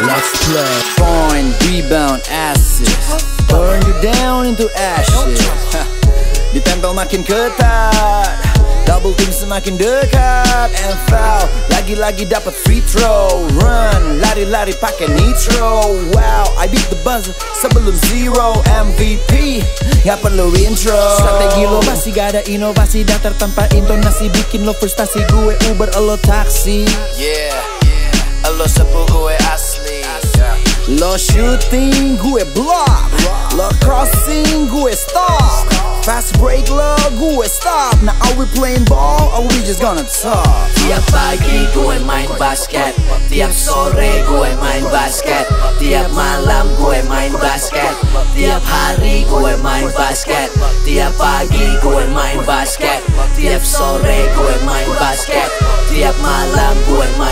Let's play. point, rebound assist. Burn you down into ashes. Ditempel makin ketat. Double team semakin dekat. And foul Lagi-lagi dapat free throw. Run Lari-lari pakai nitro. Wow I beat the buzzer Sebelum zero. MVP Gak perlu intro. Strategi lo masih gak ada inovasi. Datar tanpa intonasi. Bikin lo frustasi. Gue Uber lo taksi. Yeah, yeah. Lo sepuh gue asli. Lo shooting, gue block. Lo crossing, gue stop Fast break lo, gue stop Now are we playing ball or we just gonna talk? Tiap pagi gue main basket? Tiap sore gue main basket? Tiap malam gue main basket? Tiap hari gue main basket? Tiap pagi gue main basket? Tiap sore gue main basket? Tiap malam gue main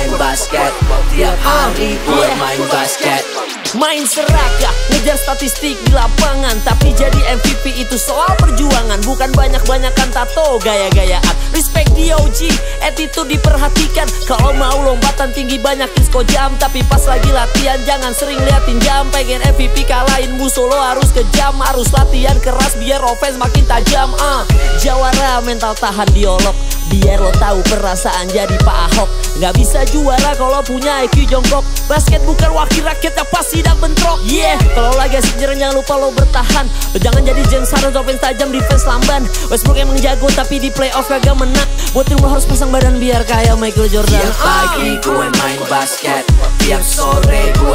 Main serakah, ngejar statistik di lapangan. Tapi jadi MVP itu soal perjuangan. Bukan banyak-banyakan tato, gaya-gayaan Respect di OG, attitude diperhatikan. Kalau mau lompatan tinggi banyakin sko jam. Tapi pas lagi latihan jangan sering liatin jam. Pengen MVP kalahin musuh lo harus kejam. Harus latihan keras biar offense makin tajam uh. Jawara mental tahan diolok Biar lo tahu perasaan jadi Pak Ahok. Gak bisa juara kalau punya IQ jongkok. Basket bukan wakil rakyat yang pasti dan bentrok Yeah, kalau lagi asik jangan lupa lo bertahan. Jangan jadi James Harden offense tajam defense lamban. Westbrook emang jago tapi di playoff kagak menang Buat tim lo harus pasang badan biar kayak Michael Jordan. Tiap pagi gue main basket Tiap sore gue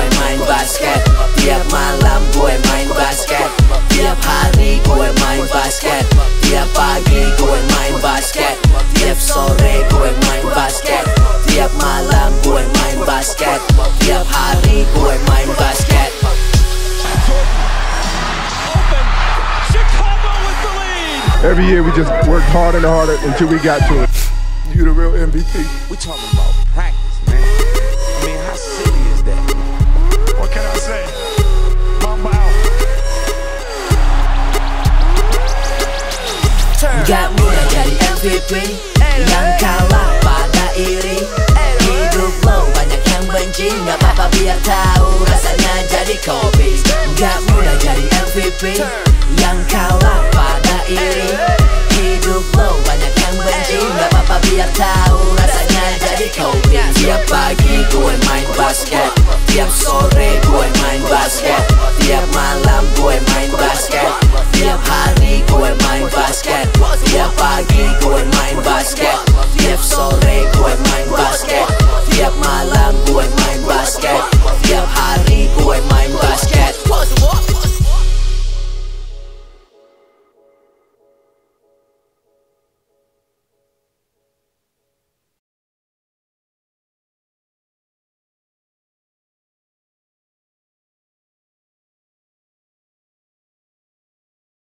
Every year we just worked harder and harder until we got to it. You the real MVP. We talking about practice, man. I mean, how silly is that? What can I say? Mamba out. Gak mudah jadi MVP Yang kalah pada iri Hidup lo banyak yang benci Gak apa-apa biar tahu rasanya jadi Kobe Gak mudah jadi MVP Yang kalah pada iri tahu rasanya jadi kau. Tiap pagi gue main basket. Tiap sore